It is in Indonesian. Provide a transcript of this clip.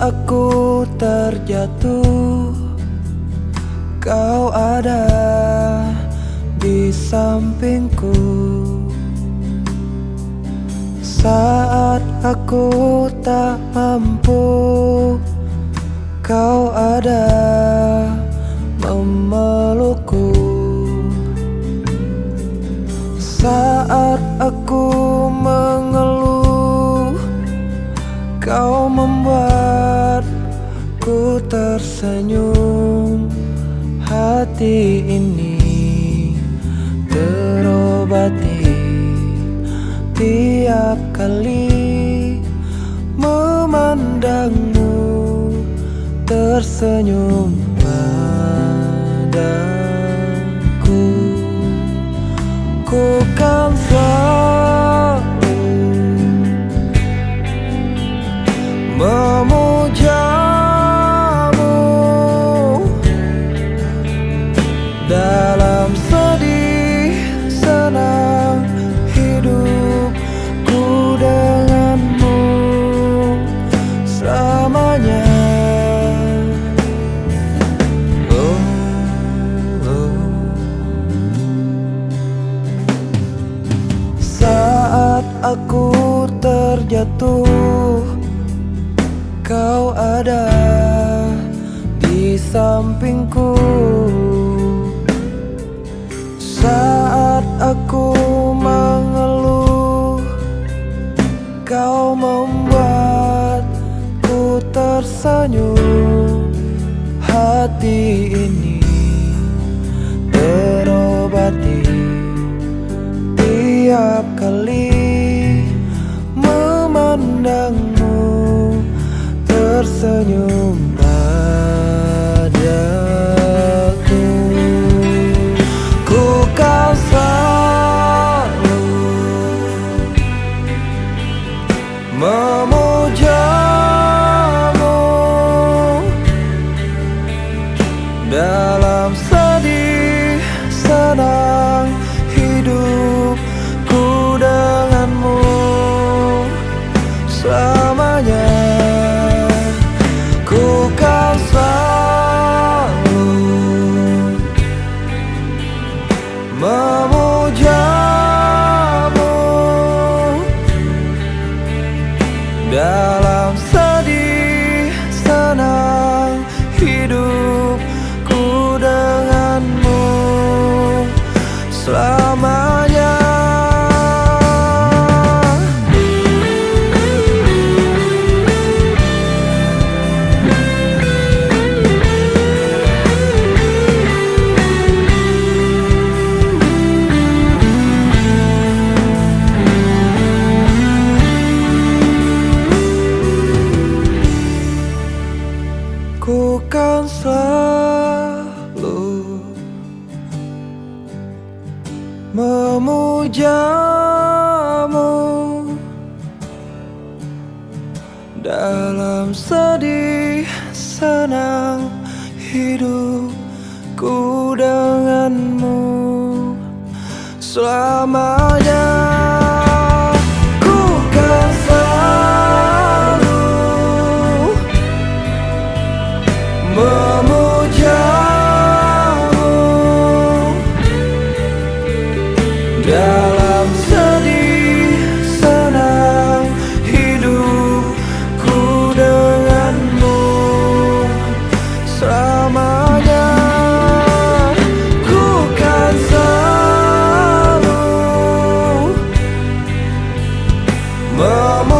aku terjatuh Kau ada di sampingku. Saat aku tak mampu Kau ada memelukku. Saat aku mengeluh Kau membuatku tersenyum. Hati ini terobati. Tiap kali memandangmu tersenyum padaku. Ku aku terjatuh. Kau ada di sampingku. Saat aku mengeluh Kau membuatku tersenyum. Hati ini terobati Tiap kali memandangmu tersenyum padaku. Ku kan selalu memujamu Dalam sedih senang hidupku denganmu. Selamanya memujamu Dalam sedih senang hidupku denganmu. Selamanya Mama